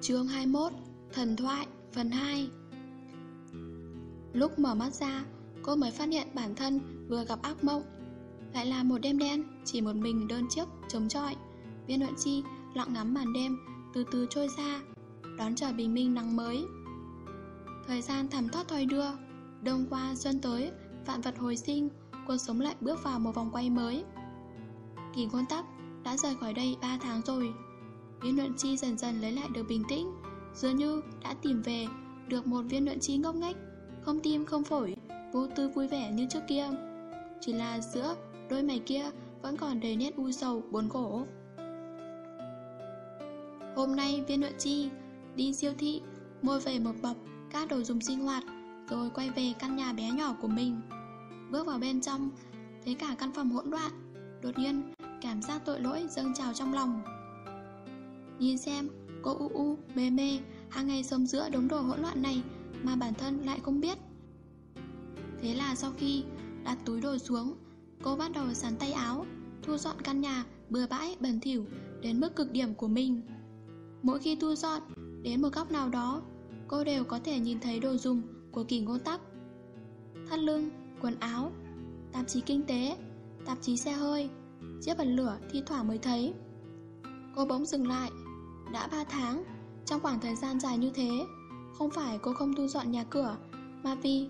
Chương 21 Thần thoại phần 2 Lúc mở mắt ra, cô mới phát hiện bản thân vừa gặp ác mộng. Lại là một đêm đen, chỉ một mình đơn chiếc, chống chọi. Viên luận chi lặng ngắm màn đêm từ từ trôi ra Đón chờ bình minh nắng mới. Thời gian thầm thoát thoi đưa Đông qua xuân tới, vạn vật hồi sinh Cuộc sống lại bước vào một vòng quay mới. Kỳ ngôn tắc đã rời khỏi đây 3 tháng rồi. Viên luận chi dần dần lấy lại được bình tĩnh. Dường như đã tìm về được một viên luận chi ngốc nghếch Không tim không phổi, vô tư vui vẻ như trước kia. Chỉ là giữa đôi mày kia vẫn còn đầy nét u sầu, buồn khổ. Hôm nay viên luận chi đi siêu thị mua về một bọc các đồ dùng sinh hoạt rồi quay về căn nhà bé nhỏ của mình. Bước vào bên trong Thấy cả căn phòng hỗn loạn Đột nhiên cảm giác tội lỗi dâng trào trong lòng. Nhìn xem cô u u mê mê hàng ngày sống giữa đống đồ hỗn loạn này Mà bản thân lại không biết. Thế là sau khi đặt túi đồ xuống Cô bắt đầu sắn tay áo Thu dọn căn nhà bừa bãi bẩn thỉu Đến mức cực điểm của mình. Mỗi khi thu dọn Đến một góc nào đó Cô đều có thể nhìn thấy đồ dùng của kỳ ngôn tắc. Thắt lưng, quần áo Tạp chí kinh tế Tạp chí xe hơi Chiếc bật lửa thi thoảng mới thấy. Cô bỗng dừng lại đã 3 tháng. Trong khoảng thời gian dài như thế Không phải cô không thu dọn nhà cửa Mà vì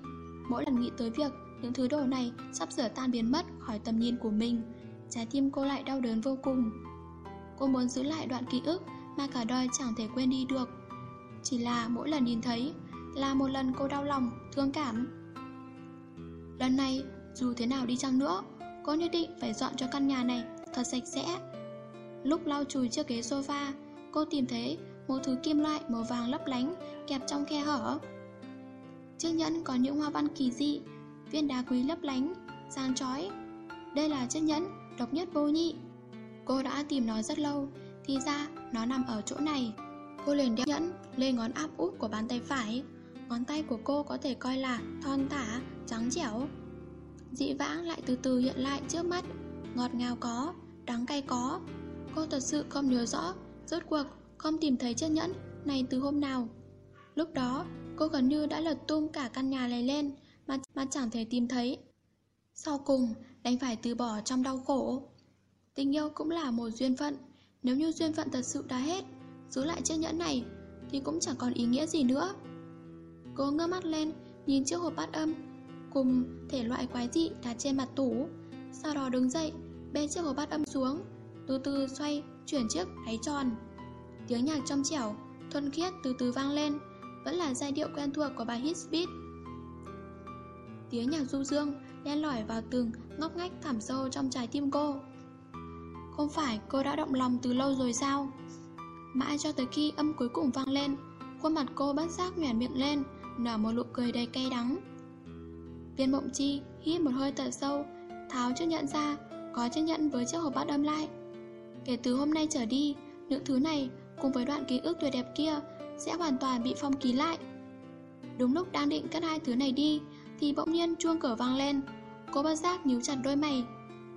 mỗi lần nghĩ tới việc Những thứ đồ này sắp sửa tan biến mất Khỏi tầm nhìn của mình Trái tim cô lại đau đớn vô cùng. Cô muốn giữ lại đoạn ký ức Mà cả đời chẳng thể quên đi được. Chỉ là mỗi lần nhìn thấy Là một lần cô đau lòng, thương cảm. Lần này dù thế nào đi chăng nữa Cô nhất định phải dọn cho căn nhà này Thật sạch sẽ. Lúc lau chùi chiếc ghế sofa Cô tìm thấy một thứ kim loại màu vàng lấp lánh Kẹp trong khe hở. Chiếc nhẫn có những hoa văn kỳ dị Viên đá quý lấp lánh Sáng chói. Đây là chiếc nhẫn độc nhất vô nhị. Cô đã tìm nó rất lâu Thì ra nó nằm ở chỗ này. Cô liền đeo nhẫn lên ngón áp út của bàn tay phải. Ngón tay của cô có thể coi là thon thả, trắng trẻo. Dị vãng lại từ từ hiện lại trước mắt. Ngọt ngào có, đắng cay có. Cô thật sự không nhớ rõ Rốt cuộc không tìm thấy chiếc nhẫn này từ hôm nào? Lúc đó cô gần như đã lật tung cả căn nhà này lên Mà, mà chẳng thể tìm thấy. Sau cùng đành phải từ bỏ trong đau khổ. Tình yêu cũng là một duyên phận. Nếu như duyên phận thật sự đã hết Giữ lại chiếc nhẫn này Thì cũng chẳng còn ý nghĩa gì nữa. Cô ngơ mắt lên Nhìn chiếc hộp bát âm Cùng thể loại quái dị đặt trên mặt tủ. Sau đó đứng dậy Bê chiếc hộp bát âm xuống Từ từ xoay chuyển chiếc đáy tròn. Tiếng nhạc trong trẻo, Thuần khiết từ từ vang lên, Vẫn là giai điệu quen thuộc của bài hit speed. Tiếng nhạc du dương, Len lỏi vào từng ngóc ngách thẳm sâu trong trái tim cô. Không phải cô đã động lòng từ lâu rồi sao? Mãi cho tới khi âm cuối cùng vang lên, Khuôn mặt cô bất giác nhoẻn miệng lên, Nở một nụ cười đầy cay đắng. Viên mộng chi hít một hơi thật sâu, Tháo chiếc nhẫn ra Có chiếc nhẫn với chiếc hộp bát âm lại. Kể từ hôm nay trở đi, Những thứ này cùng với đoạn ký ức tuyệt đẹp kia Sẽ hoàn toàn bị phong ký lại. Đúng lúc đang định cất hai thứ này đi Thì bỗng nhiên chuông cửa vang lên. Cô bất giác nhíu chặt đôi mày.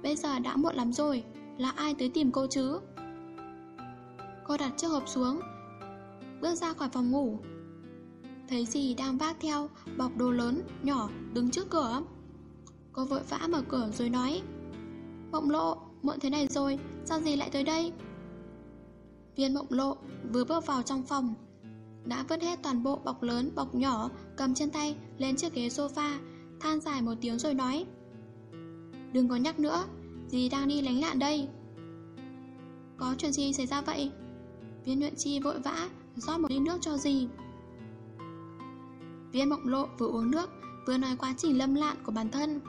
Bây giờ đã muộn lắm rồi Là ai tới tìm cô chứ? Cô đặt chiếc hộp xuống Bước ra khỏi phòng ngủ. Thấy gì đang vác theo Bọc đồ lớn, nhỏ đứng trước cửa. Cô vội vã mở cửa rồi nói Mộng lộ, muộn thế này rồi Sao gì lại tới đây? Viên mộng lộ, vừa bước vào trong phòng, Đã vứt hết toàn bộ bọc lớn, bọc nhỏ, Cầm trên tay, lên chiếc ghế sofa, Than dài một tiếng rồi nói, Đừng có nhắc nữa, Dì đang đi lánh lạn đây. Có chuyện gì xảy ra vậy? Viên nhuận chi vội vã rót một ly nước cho dì. Viên mộng lộ vừa uống nước, Vừa nói quá trình lâm lạn của bản thân.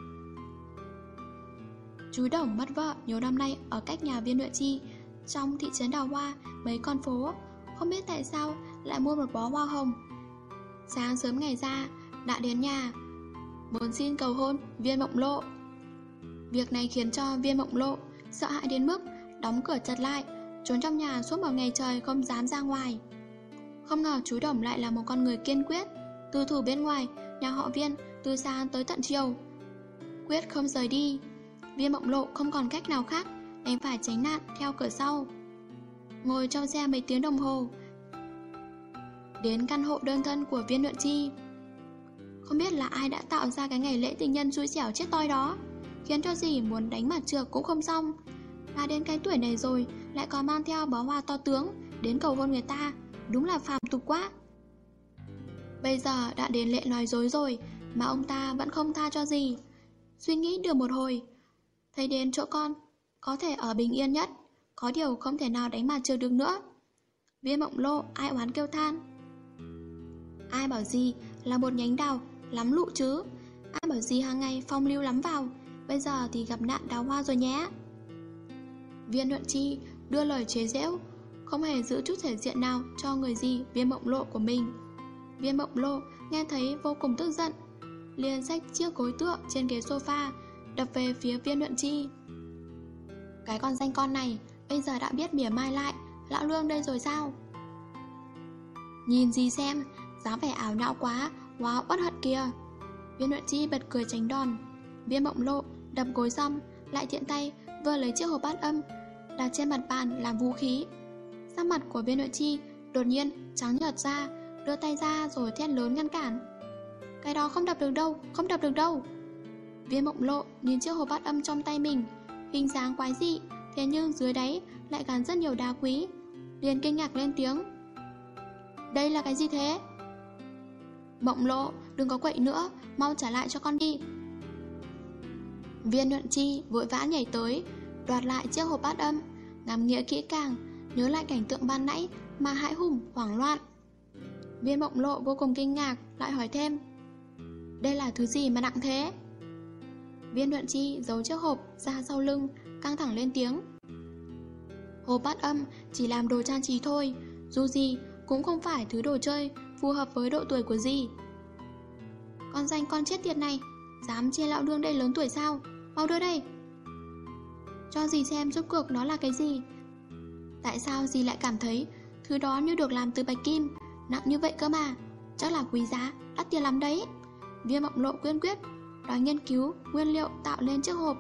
Chú Đồng mất vợ nhiều năm nay Ở cách nhà viên nhuận chi trong thị trấn Đào Hoa Mấy con phố. Không biết tại sao lại mua một bó hoa hồng. Sáng sớm ngày ra, Đã đến nhà. Muốn xin cầu hôn viên mộng lộ. Việc này khiến cho viên mộng lộ Sợ hãi đến mức đóng cửa chặt lại, Trốn trong nhà suốt một ngày trời không dám ra ngoài. Không ngờ chú Đồng lại là một con người kiên quyết Từ thủ bên ngoài, Nhà họ viên từ sáng tới tận chiều. Quyết không rời đi, Viên mộng lộ không còn cách nào khác. Đành phải tránh nạn theo cửa sau. Ngồi trong xe mấy tiếng đồng hồ. Đến căn hộ đơn thân của viên luận chi. Không biết là ai đã tạo ra cái ngày lễ tình nhân xui xẻo chết toi đó, Khiến cho dì muốn đánh mặt trượt cũng không xong. Đã đến cái tuổi này rồi, Lại còn mang theo bó hoa to tướng Đến cầu hôn người ta, Đúng là phàm tục quá. Bây giờ đã đến lệ nói dối rồi, Mà ông ta vẫn không tha cho gì. Suy nghĩ được một hồi, Thấy đến chỗ con có thể ở bình yên nhất, Có điều không thể nào đánh mặt trượt được nữa. Viên mộng lộ, ai oán kêu than? Ai bảo gì là một nhánh đào Lắm lụ chứ? Ai bảo gì hàng ngày phong lưu lắm vào? Bây giờ thì gặp nạn đào hoa rồi nhé. Viên luận chi đưa lời chế giễu, Không hề giữ chút thể diện nào cho người gì viên mộng lộ của mình. Viên mộng lộ nghe thấy vô cùng tức giận, liền xách chiếc gối tựa trên ghế sofa, Đập về phía viên luận chi. Cái con danh con này, Bây giờ đã biết mỉa mai lại, Lão lương đây rồi sao? Nhìn gì xem, dáng vẻ ảo não quá Wow bất hận kìa. Viên luận chi bật cười tránh đòn. Viên mộng lộ đập gối xong Lại tiện tay vừa lấy chiếc hộp bát âm, Đặt trên mặt bàn làm vũ khí. Sắc mặt của viên luận chi Đột nhiên trắng nhợt ra, Đưa tay ra rồi thét lớn ngăn cản. Cái đó không đập được đâu, Không đập được đâu. Viên mộng lộ nhìn chiếc hộp bát âm trong tay mình Hình dáng quái dị Thế nhưng dưới đáy lại gắn rất nhiều đá quý. Liền kinh ngạc lên tiếng. Đây là cái gì thế? Mộng lộ, đừng có quậy nữa Mau trả lại cho con đi. Viên nhuận chi vội vã nhảy tới Đoạt lại chiếc hộp bát âm Ngắm nghĩa kỹ càng Nhớ lại cảnh tượng ban nãy Mà hãi hùng, hoảng loạn. Viên mộng lộ vô cùng kinh ngạc Lại hỏi thêm. Đây là thứ gì mà nặng thế? Viên luận chi giấu chiếc hộp ra sau lưng Căng thẳng lên tiếng. Hộp bát âm chỉ làm đồ trang trí thôi Dù gì cũng không phải thứ đồ chơi Phù hợp với độ tuổi của gì Con danh con chết tiệt này Dám chia lão đương đây lớn tuổi sao? Mau đưa đây. Cho dì xem giúp cuộc nó là cái gì. Tại sao dì lại cảm thấy Thứ đó như được làm từ bạch kim Nặng như vậy cơ mà? Chắc là quý giá, đắt tiền lắm đấy. Viêm mộng lộ quyên quyết đó nghiên cứu nguyên liệu tạo lên chiếc hộp.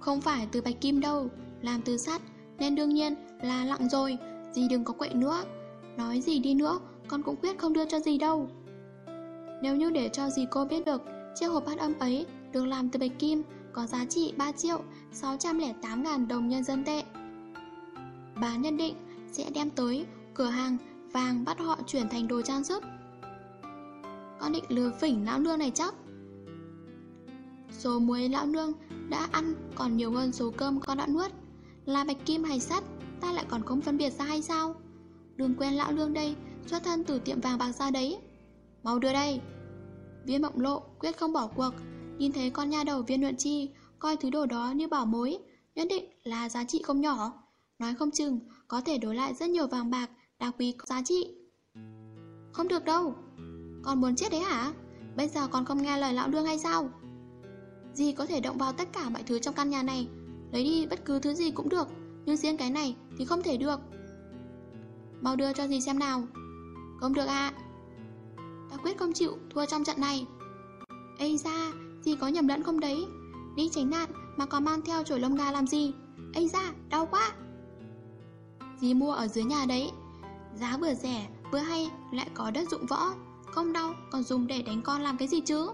Không phải từ bạch kim đâu, Làm từ sắt, Nên đương nhiên là lặng rồi Dì đừng có quậy nữa. Nói gì đi nữa, Con cũng quyết không đưa cho dì đâu. Nếu như để cho dì cô biết được Chiếc hộp bát âm ấy Được làm từ bạch kim, Có giá trị 3 triệu 608 ngàn đồng nhân dân tệ. Bà nhận định Sẽ đem tới cửa hàng vàng bắt họ chuyển thành đồ trang sức. Con định lừa phỉnh lão lương này chắc. Số muối lão nương đã ăn còn nhiều hơn số cơm con đã nuốt. Là bạch kim hay sắt, Ta lại còn không phân biệt ra hay sao? Đừng quên lão lương đây, Xuất thân từ tiệm vàng bạc ra đấy. Mau đưa đây. Viên mộng lộ quyết không bỏ cuộc, Nhìn thấy con nha đầu viên luyện chi, Coi thứ đồ đó như bảo mối, Nhất định là giá trị không nhỏ. Nói không chừng, có thể đổi lại rất nhiều vàng bạc Đá quý có giá trị. Không được đâu. Con muốn chết đấy hả? Bây giờ con không nghe lời lão đương hay sao? Dì có thể động vào tất cả mọi thứ trong căn nhà này? Lấy đi bất cứ thứ gì cũng được, Nhưng riêng cái này thì không thể được. Mau đưa cho dì xem nào. Không được ạ. À. Ta quyết không chịu thua trong trận này. Ây ra Dì có nhầm lẫn không đấy? Đi tránh nạn mà còn mang theo chổi lông gà làm gì? Ây ra đau quá. Dì mua ở dưới nhà đấy. Giá vừa rẻ, vừa hay, Lại có đất dụng võ. Không đau, còn dùng để đánh con làm cái gì chứ?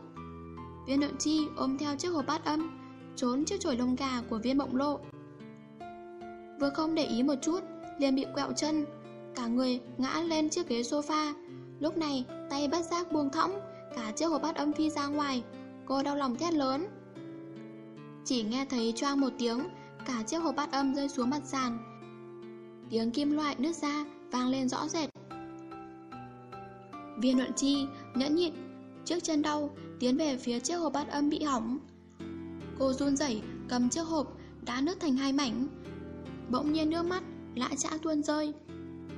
Viên nội chi ôm theo chiếc hộp bát âm, Trốn chiếc chổi lông gà của viên mộng lộ. Vừa không để ý một chút, liền bị quẹo chân, Cả người ngã lên chiếc ghế sofa. Lúc này, tay bất giác buông thõng, Cả chiếc hộp bát âm phi ra ngoài. Cô đau lòng thét lớn. Chỉ nghe thấy choang một tiếng, Cả chiếc hộp bát âm rơi xuống mặt sàn. Tiếng kim loại nứt ra, Vang lên rõ rệt. Viên luận chi nhẫn nhịn, Trước chân đau Tiến về phía chiếc hộp bát âm bị hỏng. Cô run rẩy, cầm chiếc hộp Đã nứt thành hai mảnh. Bỗng nhiên nước mắt lã chã tuôn rơi.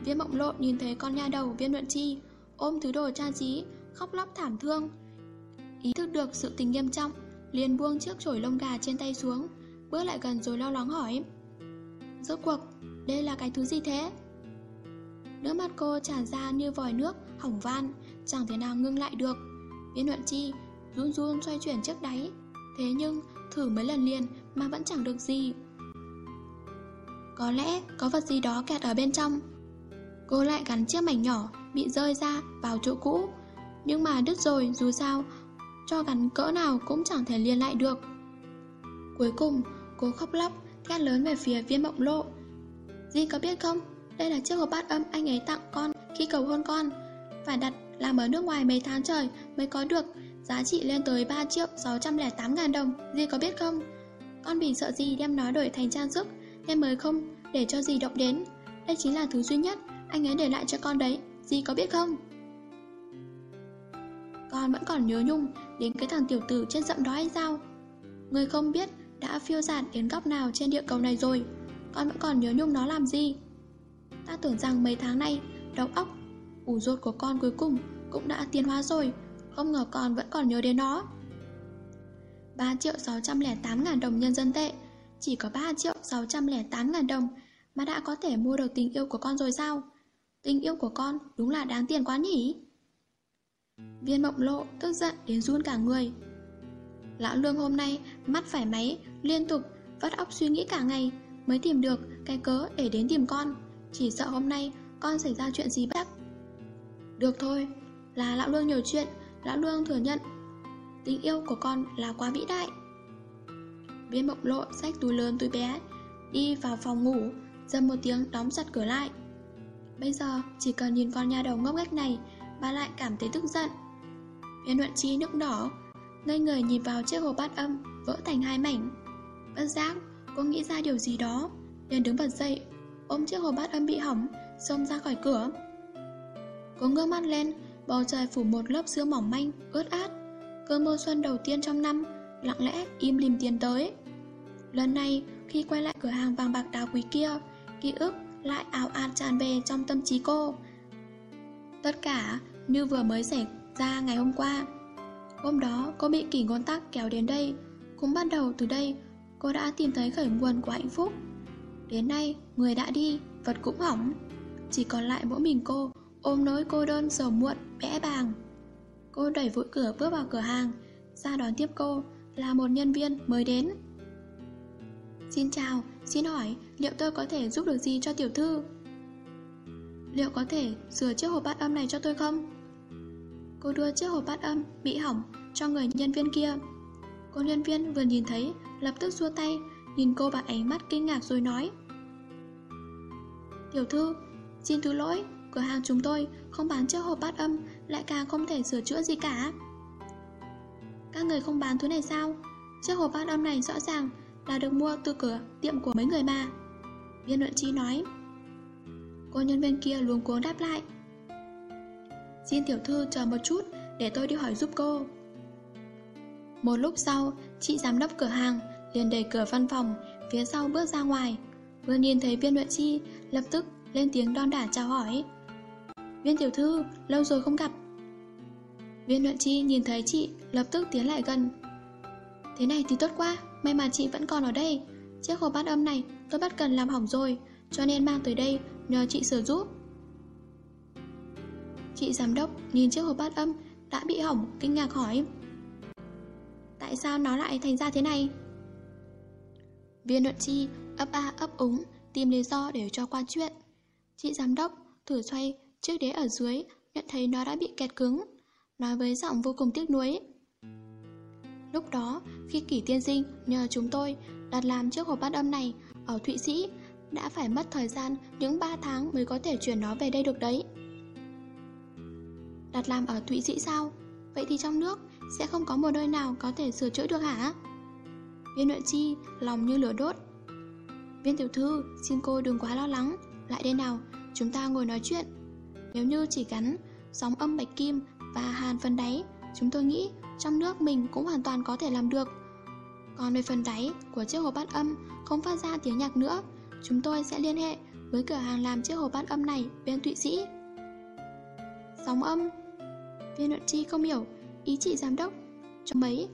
Viên mộng lộ nhìn thấy con nha đầu viên luận chi, Ôm thứ đồ trang trí Khóc lóc thảm thương. Ý thức được sự tình nghiêm trọng, liền buông chiếc chổi lông gà trên tay xuống, Bước lại gần rồi lo lắng hỏi. Rốt cuộc, Đây là cái thứ gì thế? Nước mắt cô tràn ra như vòi nước Hỏng van, Chẳng thể nào ngưng lại được. Viên luận chi run run xoay chuyển trước đáy. Thế nhưng, thử mấy lần liền Mà vẫn chẳng được gì. Có lẽ có vật gì đó kẹt ở bên trong. Cô lại gắn chiếc mảnh nhỏ Bị rơi ra vào chỗ cũ. Nhưng mà đứt rồi, dù sao, Cho gắn cỡ nào cũng chẳng thể liền lại được. Cuối cùng, Cô khóc lóc Thét lớn về phía viên mộng lộ. Di có biết không, Đây là chiếc hộp bát âm anh ấy tặng con Khi cầu hôn con. Phải đặt làm ở nước ngoài mấy tháng trời Mới có được Giá trị lên tới 3 triệu 608 ngàn đồng dì có biết không? Con vì sợ gì đem nó đổi thành trang sức Nên mới không? Để cho gì động đến. Đây chính là thứ duy nhất Anh ấy để lại cho con đấy dì có biết không? Con vẫn còn nhớ nhung Đến cái thằng tiểu tử trên dậm đó hay sao? Người không biết đã phiêu giạt đến góc nào trên địa cầu này rồi. Con vẫn còn nhớ nhung nó làm gì? Ta tưởng rằng mấy tháng nay, Đầu óc, ủ rột của con cuối cùng Cũng đã tiến hóa rồi. Không ngờ con vẫn còn nhớ đến nó. 3 triệu 608 ngàn đồng nhân dân tệ. Chỉ có 3 triệu 608 ngàn đồng Mà đã có thể mua được tình yêu của con rồi sao? Tình yêu của con đúng là đáng tiền quá nhỉ? Viên mộng lộ tức giận đến run cả người. Lão Lương hôm nay mắt phải máy liên tục vắt óc suy nghĩ cả ngày mới tìm được cái cớ để đến tìm con. Chỉ sợ hôm nay con xảy ra chuyện gì bất Được thôi, là Lão Lương nhiều chuyện, Lão Lương thừa nhận. Tình yêu của con là quá vĩ đại. Viên mộng lộ xách túi lớn túi bé, đi vào phòng ngủ, dầm một tiếng đóng chặt cửa lại. Bây giờ chỉ cần nhìn con nhà đầu ngốc nghếch này, bà lại cảm thấy tức giận. Viên luận chi nước đỏ, ngây người nhìn vào chiếc hồ bát âm vỡ thành hai mảnh. Bất giác, cô nghĩ ra điều gì đó, liền đứng bật dậy, ôm chiếc hồ bát âm bị hỏng, xông ra khỏi cửa. Cô ngơ mắt lên, bầu trời phủ một lớp sương mỏng manh, ướt át. Cơn mưa xuân đầu tiên trong năm, lặng lẽ im lìm tiến tới. Lần này, khi quay lại cửa hàng vàng bạc đá quý kia, ký ức lại ảo ạt tràn về trong tâm trí cô. Tất cả như vừa mới xảy ra ngày hôm qua. Hôm đó cô bị kỷ ngôn tắc kéo đến đây Cũng bắt đầu từ đây Cô đã tìm thấy khởi nguồn của hạnh phúc Đến nay người đã đi Vật cũng hỏng Chỉ còn lại mỗi mình cô Ôm nỗi cô đơn sầu muộn bẽ bàng Cô đẩy vội cửa bước vào cửa hàng Ra đón tiếp cô Là một nhân viên mới đến Xin chào, xin hỏi Liệu tôi có thể giúp được gì cho tiểu thư Liệu có thể sửa chiếc hộp bát âm này cho tôi không? Cô đưa chiếc hộp bát âm bị hỏng cho người nhân viên kia. Cô nhân viên vừa nhìn thấy, lập tức xua tay, nhìn cô bằng ánh mắt kinh ngạc rồi nói. Tiểu thư, xin thứ lỗi, cửa hàng chúng tôi không bán chiếc hộp bát âm, lại càng không thể sửa chữa gì cả. Các người không bán thứ này sao? Chiếc hộp bát âm này rõ ràng là được mua từ cửa tiệm của mấy người mà. Viên luận chi nói. Cô nhân viên kia luống cuống đáp lại. Xin tiểu thư chờ một chút Để tôi đi hỏi giúp cô Một lúc sau Chị giám đốc cửa hàng liền đẩy cửa văn phòng Phía sau bước ra ngoài Vừa nhìn thấy viên luận chi Lập tức lên tiếng đon đả chào hỏi Viên tiểu thư Lâu rồi không gặp. Viên luận chi nhìn thấy chị Lập tức tiến lại gần. Thế này thì tốt quá May mà chị vẫn còn ở đây. Chiếc hộp bát âm này tôi bắt cần làm hỏng rồi Cho nên mang tới đây nhờ chị sửa giúp. Chị giám đốc nhìn chiếc hộp bát âm đã bị hỏng, kinh ngạc hỏi. Tại sao nó lại thành ra thế này? Viên luận chi ấp a ấp úng tìm lý do để cho qua chuyện. Chị giám đốc thử xoay chiếc đế ở dưới nhận thấy nó đã bị kẹt cứng. Nói với giọng vô cùng tiếc nuối. Lúc đó, khi kỷ tiên sinh nhờ chúng tôi đặt làm chiếc hộp bát âm này ở Thụy Sĩ đã phải mất thời gian những 3 tháng mới có thể chuyển nó về đây được đấy. Đặt làm ở Thụy Sĩ sao? Vậy thì trong nước sẽ không có một nơi nào có thể sửa chữa được hả? Viên nội chi lòng như lửa đốt. Viên tiểu thư xin cô đừng quá lo lắng. Lại đây nào chúng ta ngồi nói chuyện. Nếu như chỉ gắn sóng âm bạch kim và hàn phần đáy, Chúng tôi nghĩ trong nước mình cũng hoàn toàn có thể làm được. Còn về phần đáy của chiếc hộp bát âm không phát ra tiếng nhạc nữa, Chúng tôi sẽ liên hệ với cửa hàng làm chiếc hộp bát âm này bên Thụy Sĩ. Sóng âm, Viên luận chi không hiểu, ý chị giám đốc Cho mấy.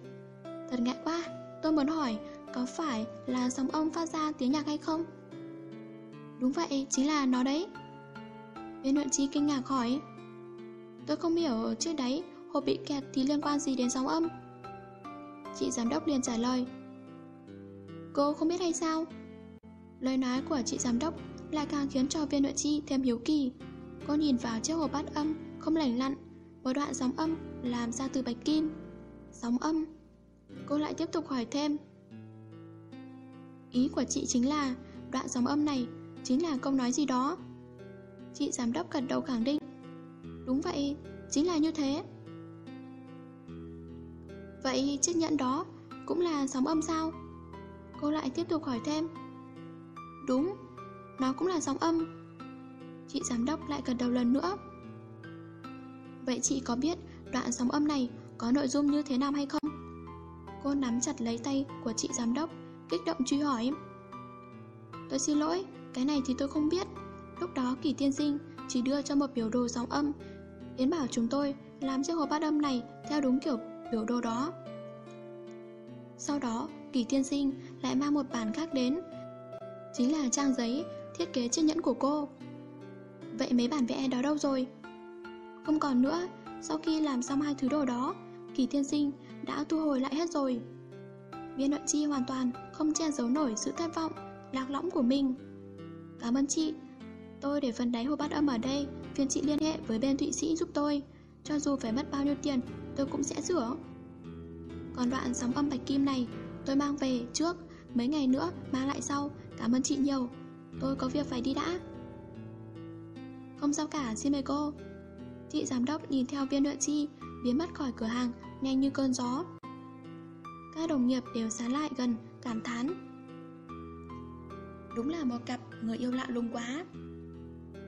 Thật ngại quá, Tôi muốn hỏi Có phải là sóng âm phát ra tiếng nhạc hay không? Đúng vậy, Chính là nó đấy. Viên luận chi kinh ngạc hỏi. Tôi không hiểu, trước đấy Hộp bị kẹt thì liên quan gì đến sóng âm? Chị giám đốc liền trả lời. Cô không biết hay sao? Lời nói của chị giám đốc Lại càng khiến cho viên nội chi thêm hiếu kỳ. Cô nhìn vào chiếc hộp bát âm Không lành lặn, Một đoạn sóng âm làm ra từ bạch kim. Sóng âm. Cô lại tiếp tục hỏi thêm. Ý của chị chính là, Đoạn sóng âm này Chính là câu nói gì đó? Chị giám đốc gật đầu khẳng định. Đúng vậy, chính là như thế. Vậy chiếc nhẫn đó Cũng là sóng âm sao? Cô lại tiếp tục hỏi thêm. Đúng, nó cũng là sóng âm. Chị giám đốc lại gật đầu lần nữa. Vậy chị có biết đoạn sóng âm này có nội dung như thế nào hay không? Cô nắm chặt lấy tay của chị giám đốc Kích động truy hỏi. Tôi xin lỗi, cái này thì tôi không biết. Lúc đó kỳ tiên sinh chỉ đưa cho một biểu đồ sóng âm Yến bảo chúng tôi làm chiếc hộp bát âm này theo đúng kiểu biểu đồ đó. Sau đó kỳ tiên sinh lại mang một bản khác đến Chính là trang giấy thiết kế chiếc nhẫn của cô. Vậy mấy bản vẽ đó đâu rồi? Không còn nữa, sau khi làm xong hai thứ đồ đó Kỳ tiên sinh đã thu hồi lại hết rồi. Viên nội chi hoàn toàn không che giấu nổi sự thất vọng, lạc lõng của mình. Cảm ơn chị. Tôi để phần đáy hộp bát âm ở đây. Phiền chị liên hệ với bên Thụy Sĩ giúp tôi. Cho dù phải mất bao nhiêu tiền, Tôi cũng sẽ rửa. Còn đoạn sóng âm bạch kim này, Tôi mang về trước. Mấy ngày nữa, mang lại sau. Cảm ơn chị nhiều. Tôi có việc phải đi đã. Không sao cả, xin mời cô. Chị giám đốc nhìn theo viên nợ chi, Biến mất khỏi cửa hàng, Nhanh như cơn gió. Các đồng nghiệp đều sán lại gần, Cảm thán. Đúng là một cặp người yêu lạ lùng quá.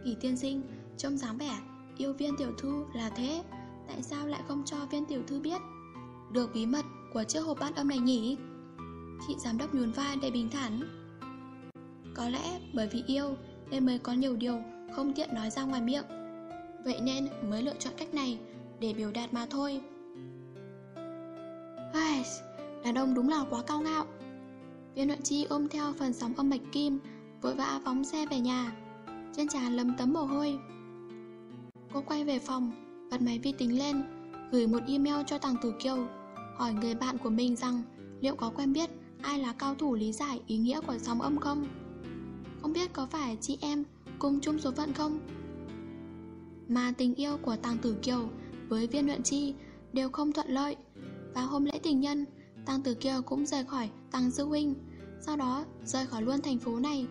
Kỳ tiên sinh Trông dáng vẻ Yêu viên tiểu thư là thế Tại sao lại không cho viên tiểu thư biết? Được bí mật của chiếc hộp bát âm này nhỉ? Chị giám đốc nhún vai để bình thản. Có lẽ bởi vì yêu Nên mới có nhiều điều không tiện nói ra ngoài miệng. Vậy nên mới lựa chọn cách này Để biểu đạt mà thôi. Ai, Đàn ông đúng là quá cao ngạo. Viên luận chi ôm theo phần sóng âm bạch kim Vội vã phóng xe về nhà. Trên trán lấm tấm mồ hôi. Cô quay về phòng, Bật máy vi tính lên, Gửi một email cho Tàng Tử Kiều, Hỏi người bạn của mình rằng Liệu có quen biết ai là cao thủ lý giải ý nghĩa của sóng âm không? Không biết có phải chị em cùng chung số phận không? Mà tình yêu của Tàng Tử Kiều Với viên Luyện chi Đều không thuận lợi. Và hôm lễ tình nhân Tàng Tử Kiều cũng rời khỏi Tàng Sư Huynh, Sau đó rời khỏi luôn thành phố này.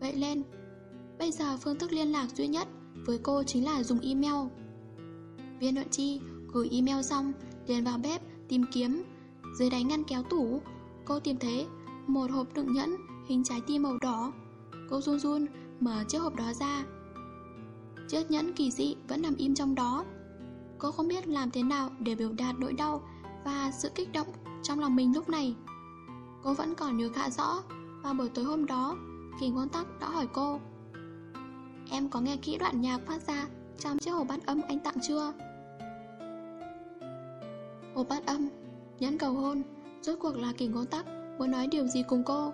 Vậy nên Bây giờ phương thức liên lạc duy nhất Với cô chính là dùng email. Viên Luận Chi gửi email xong, liền vào bếp tìm kiếm. Dưới đáy ngăn kéo tủ, Cô tìm thấy một hộp đựng nhẫn Hình trái tim màu đỏ. Cô run run mở chiếc hộp đó ra. Chiếc nhẫn kỳ dị vẫn nằm im trong đó. Cô không biết làm thế nào để biểu đạt nỗi đau Và sự kích động trong lòng mình lúc này. Cô vẫn còn nhớ khá rõ, Vào buổi tối hôm đó Kỳ ngôn tắc đã hỏi cô Em có nghe kỹ đoạn nhạc phát ra Trong chiếc hộp bát âm anh tặng chưa? Hộp bát âm, Nhẫn cầu hôn, Rốt cuộc là kỳ ngôn tắc, Muốn nói điều gì cùng cô?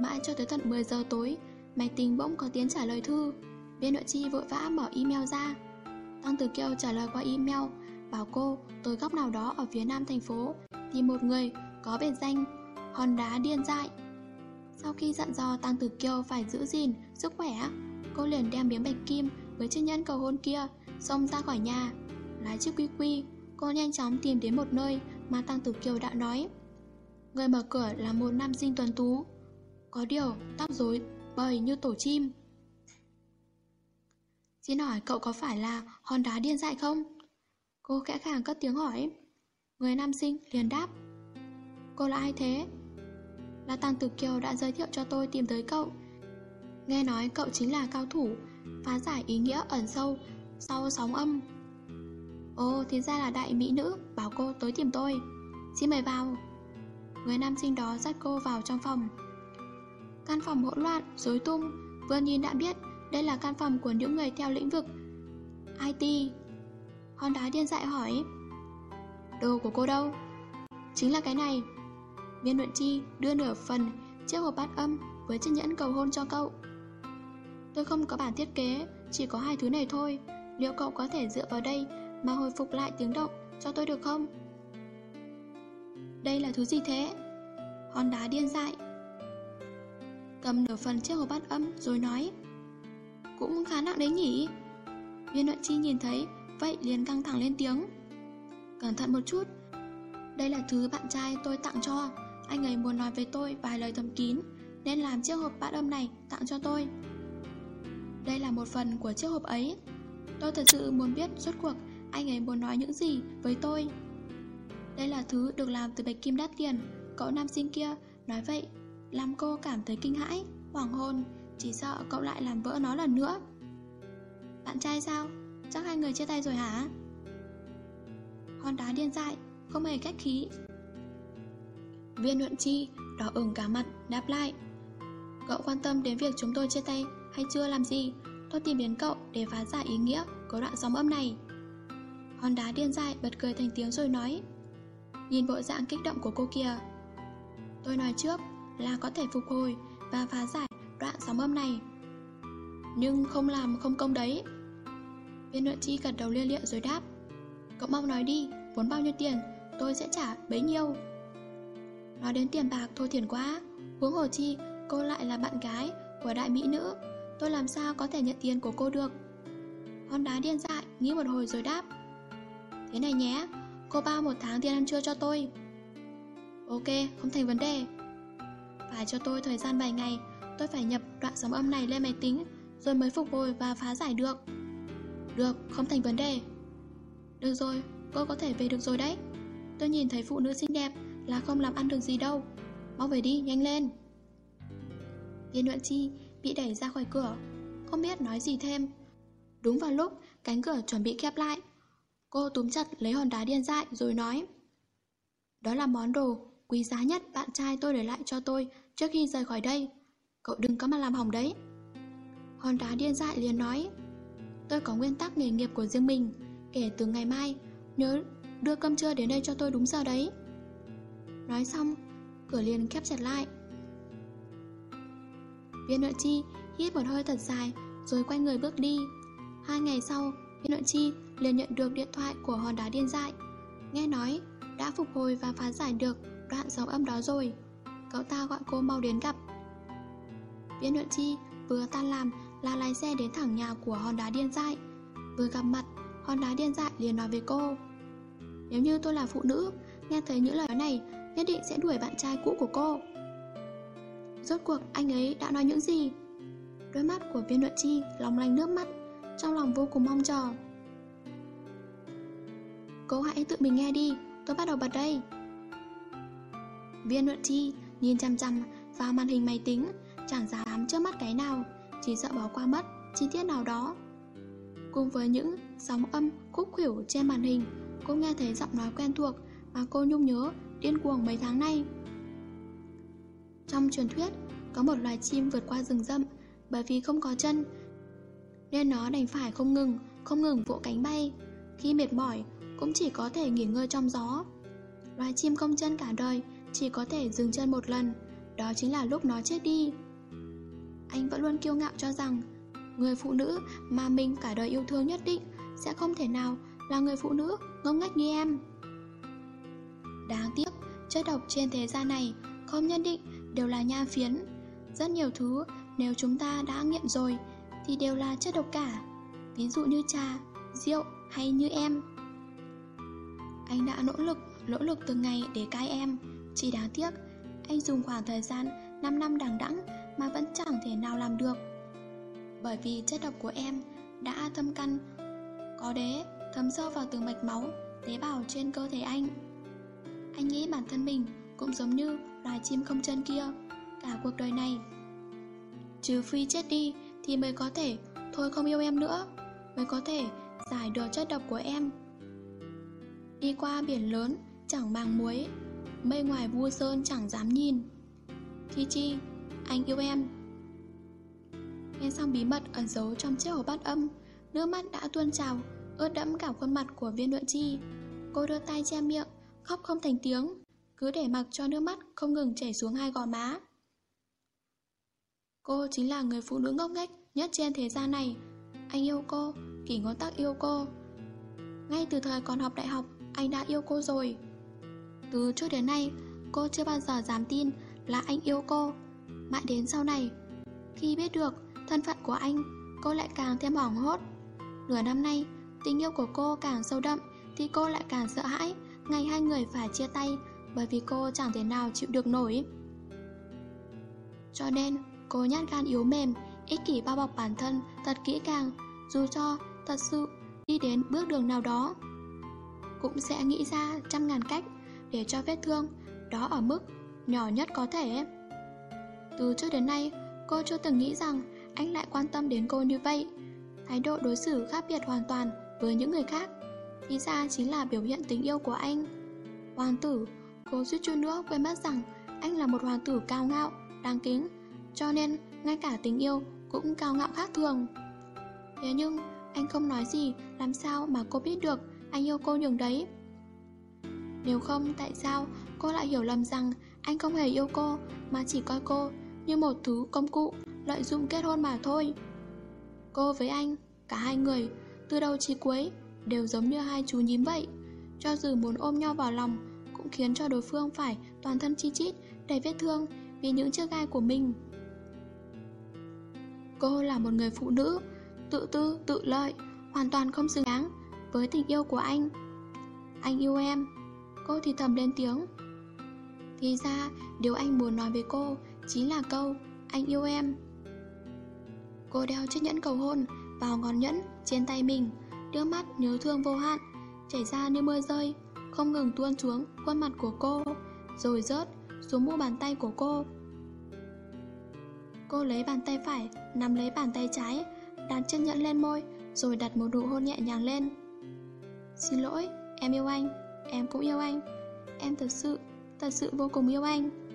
Mãi cho tới tận 10 giờ tối, Máy tính bỗng có tiếng trả lời thư. Viên nội chi vội vã mở email ra. Tăng Tử Kiều trả lời qua email, Bảo cô tới góc nào đó ở phía nam thành phố Tìm một người có biệt danh Hòn đá điên dại. Sau khi dặn dò Tăng Tử Kiều phải giữ gìn sức khỏe Cô liền đem miếng bạch kim với chiếc nhẫn cầu hôn kia Xông ra khỏi nhà. Lái chiếc quy quy, Cô nhanh chóng tìm đến một nơi mà Tăng Tử Kiều đã nói. Người mở cửa là một nam sinh tuần tú. Có điều, tóc rối bời như tổ chim. Xin hỏi cậu có phải là hòn đá điên dại không? Cô khẽ khàng cất tiếng hỏi. Người nam sinh liền đáp. Cô là ai thế? Là Tăng Tử Kiều đã giới thiệu cho tôi tìm tới cậu. Nghe nói cậu chính là cao thủ Phá giải ý nghĩa ẩn sâu Sau sóng âm. Ồ thì ra là đại mỹ nữ Bảo cô tới tìm tôi. Xin mời vào. Người nam sinh đó dắt cô vào trong phòng. Căn phòng hỗn loạn, rối tung. Vừa nhìn đã biết Đây là căn phòng của những người theo lĩnh vực IT Hòn đá điên dại hỏi Đồ của cô đâu? Chính là cái này. Viên luận chi đưa nửa phần Chiếc hộp bát âm với chiếc nhẫn cầu hôn cho cậu. Tôi không có bản thiết kế, Chỉ có hai thứ này thôi. Liệu cậu có thể dựa vào đây Mà hồi phục lại tiếng động cho tôi được không? Đây là thứ gì thế? Hòn đá điên dại. Cầm nửa phần chiếc hộp bát âm rồi nói, Cũng khá nặng đấy nhỉ? Viên nội chi nhìn thấy, Vậy liền căng thẳng lên tiếng. Cẩn thận một chút. Đây là thứ bạn trai tôi tặng cho. Anh ấy muốn nói với tôi vài lời thầm kín, Nên làm chiếc hộp bát âm này tặng cho tôi. Đây là một phần của chiếc hộp ấy. Tôi thật sự muốn biết rốt cuộc anh ấy muốn nói những gì với tôi. Đây là thứ được làm từ bạch kim đắt tiền. Cậu nam sinh kia nói vậy Làm cô cảm thấy kinh hãi, hoảng hồn Chỉ sợ cậu lại làm vỡ nó lần nữa. Bạn trai sao? Chắc hai người chia tay rồi hả? con đá điên dại, không hề cách khí. Viên luận chi, đỏ ửng cả mặt, đáp lại. Cậu quan tâm đến việc chúng tôi chia tay hay chưa làm gì? Tôi tìm đến cậu để phá giải ý nghĩa của đoạn sóng âm này. Hòn đá điên dại bật cười thành tiếng rồi nói Nhìn bộ dạng kích động của cô kìa. Tôi nói trước là có thể phục hồi và phá giải đoạn sóng âm này. Nhưng không làm không công đấy. Viên nội chi gật đầu lia lịa rồi đáp Cậu mau nói đi, vốn bao nhiêu tiền Tôi sẽ trả bấy nhiêu. Nói đến tiền bạc thôi thiền quá. Huống hồ chi cô lại là bạn gái Của đại mỹ nữ. Tôi làm sao có thể nhận tiền của cô được? Hòn đá điên dại, nghĩ một hồi rồi đáp. Thế này nhé, Cô bao một tháng tiền ăn trưa cho tôi. Ok, không thành vấn đề. Phải cho tôi thời gian vài ngày, Tôi phải nhập đoạn sóng âm này lên máy tính, Rồi mới phục hồi và phá giải được. Được, không thành vấn đề. Được rồi, cô có thể về được rồi đấy. Tôi nhìn thấy phụ nữ xinh đẹp Là không làm ăn được gì đâu. Mau về đi, nhanh lên. Tiên Nhuận Chi bị đẩy ra khỏi cửa. Không biết nói gì thêm. Đúng vào lúc, cánh cửa chuẩn bị khép lại, Cô túm chặt lấy hòn đá điên dại rồi nói, Đó là món đồ quý giá nhất bạn trai tôi để lại cho tôi trước khi rời khỏi đây. Cậu đừng có mà làm hỏng đấy. Hòn đá điên dại liền nói, Tôi có nguyên tắc nghề nghiệp của riêng mình. Kể từ ngày mai, Nhớ đưa cơm trưa đến đây cho tôi đúng giờ đấy. Nói xong, Cửa liền khép chặt lại. Viên nội chi hít một hơi thật dài Rồi quay người bước đi. Hai ngày sau, Viên nội chi liền nhận được điện thoại của hòn đá điên dại, Nghe nói đã phục hồi và phá giải được đoạn sóng âm đó rồi. Cậu ta gọi cô mau đến gặp. Viên nội chi vừa tan làm là lái xe đến thẳng nhà của hòn đá điên dại, Vừa gặp mặt Hòn đá điên dại liền nói với cô, Nếu như tôi là phụ nữ, Nghe thấy những lời này, Nhất định sẽ đuổi bạn trai cũ của cô. Rốt cuộc anh ấy đã nói những gì? Đôi mắt của viên luận chi Lòng lành nước mắt, Trong lòng vô cùng mong chờ. Cô hãy tự mình nghe đi, Tôi bắt đầu bật đây. Viên luận chi nhìn chăm chăm vào màn hình máy tính, Chẳng dám trước mắt cái nào, Chỉ sợ bỏ qua mất chi tiết nào đó. Cùng với những sóng âm khúc khỉu trên màn hình, Cô nghe thấy giọng nói quen thuộc Mà cô nhung nhớ điên cuồng mấy tháng nay. Trong truyền thuyết Có một loài chim vượt qua rừng rậm Bởi vì không có chân Nên nó đành phải không ngừng Không ngừng vỗ cánh bay. Khi mệt mỏi cũng chỉ có thể nghỉ ngơi trong gió. Loài chim không chân cả đời Chỉ có thể dừng chân một lần. Đó chính là lúc nó chết đi. Anh vẫn luôn kiêu ngạo cho rằng Người phụ nữ mà mình cả đời yêu thương nhất định Sẽ không thể nào là người phụ nữ ngông nghếch như em. Đáng tiếc, chất độc trên thế gian này không nhất định đều là nha phiến. Rất nhiều thứ nếu chúng ta đã nghiện rồi thì đều là chất độc cả. Ví dụ như trà, rượu hay như em. Anh đã nỗ lực, nỗ lực từng ngày để cai em. Chỉ đáng tiếc, anh dùng khoảng thời gian 5 năm đằng đẵng mà vẫn chẳng thể nào làm được. Bởi vì chất độc của em đã thâm căn Có đế thấm sâu vào từng mạch máu Tế bào trên cơ thể anh. Anh nghĩ bản thân mình cũng giống như loài chim không chân kia Cả cuộc đời này. Trừ phi chết đi thì mới có thể Thôi không yêu em nữa Mới có thể giải được chất độc của em. Đi qua biển lớn chẳng màng muối Mây ngoài vua sơn chẳng dám nhìn. Chi Chi, anh yêu em. Nghe xong bí mật ẩn giấu trong chiếc hộp bát âm Nước mắt đã tuôn trào Ướt đẫm cả khuôn mặt của viên luận chi. Cô đưa tay che miệng Khóc không thành tiếng. Cứ để mặc cho nước mắt không ngừng chảy xuống hai gò má. Cô chính là người phụ nữ ngốc nghếch nhất trên thế gian này. Anh yêu cô, kỷ ngón tắc yêu cô. Ngay từ thời còn học đại học Anh đã yêu cô rồi. Từ trước đến nay Cô chưa bao giờ dám tin là anh yêu cô. Mãi đến sau này Khi biết được thân phận của anh Cô lại càng thêm hoảng hốt. Nửa năm nay, tình yêu của cô càng sâu đậm thì cô lại càng sợ hãi ngày hai người phải chia tay bởi vì cô chẳng thể nào chịu được nổi. Cho nên, cô nhát gan yếu mềm, ích kỷ bao bọc bản thân thật kỹ càng, dù cho thật sự đi đến bước đường nào đó. Cũng sẽ nghĩ ra trăm ngàn cách để cho vết thương đó ở mức nhỏ nhất có thể. Từ trước đến nay, cô chưa từng nghĩ rằng anh lại quan tâm đến cô như vậy. Thái độ đối xử khác biệt hoàn toàn với những người khác. Thì ra chính là biểu hiện tình yêu của anh. Hoàng tử, cô suýt chút nữa quên mất rằng anh là một hoàng tử cao ngạo, đáng kính. Cho nên, ngay cả tình yêu cũng cao ngạo khác thường. Thế nhưng, anh không nói gì, làm sao mà cô biết được anh yêu cô nhường đấy. Nếu không, tại sao cô lại hiểu lầm rằng anh không hề yêu cô, mà chỉ coi cô như một thứ công cụ lợi dụng kết hôn mà thôi. Cô với anh, cả hai người, từ đầu chí cuối, đều giống như hai chú nhím vậy. Cho dù muốn ôm nhau vào lòng, cũng khiến cho đối phương phải toàn thân chi chít, đầy vết thương vì những chiếc gai của mình. Cô là một người phụ nữ, tự tư, tự lợi, hoàn toàn không xứng đáng với tình yêu của anh. Anh yêu em, cô thì thầm lên tiếng. Thì ra, điều anh muốn nói với cô chính là câu anh yêu em. Cô đeo chiếc nhẫn cầu hôn vào ngón nhẫn trên tay mình, đưa mắt nhớ thương vô hạn, chảy ra như mưa rơi, không ngừng tuôn xuống khuôn mặt của cô, rồi rớt xuống mu bàn tay của cô. Cô lấy bàn tay phải, nắm lấy bàn tay trái, đặt chân nhẫn lên môi, rồi đặt một nụ hôn nhẹ nhàng lên. Xin lỗi, em yêu anh, em cũng yêu anh, em thật sự, thật sự vô cùng yêu anh.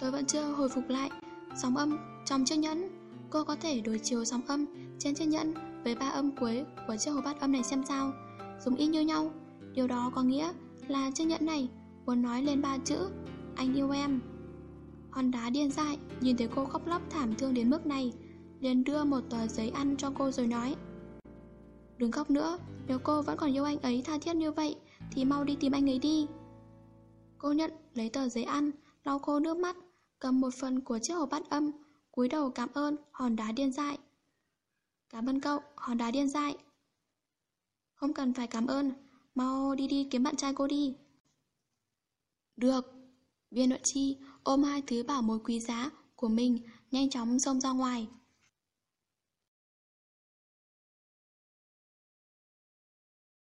Tôi vẫn chưa hồi phục lại Sóng âm trong chiếc nhẫn Cô có thể đối chiều sóng âm trên chiếc nhẫn Với ba âm cuối của chiếc hộp bát âm này xem sao Giống y như nhau Điều đó có nghĩa là chiếc nhẫn này Muốn nói lên ba chữ Anh yêu em Hòn đá điên dại Nhìn thấy cô khóc lóc thảm thương đến mức này liền đưa một tờ giấy ăn cho cô rồi nói Đừng khóc nữa Nếu cô vẫn còn yêu anh ấy tha thiết như vậy Thì mau đi tìm anh ấy đi Cô nhận lấy tờ giấy ăn lau khô nước mắt, cầm một phần của chiếc hộp bát âm, cúi đầu cảm ơn hòn đá điên dại. Cảm ơn cậu, hòn đá điên dại. Không cần phải cảm ơn, mau đi đi kiếm bạn trai cô đi. Được. Viên nội chi ôm hai thứ bảo mối quý giá của mình nhanh chóng xông ra ngoài.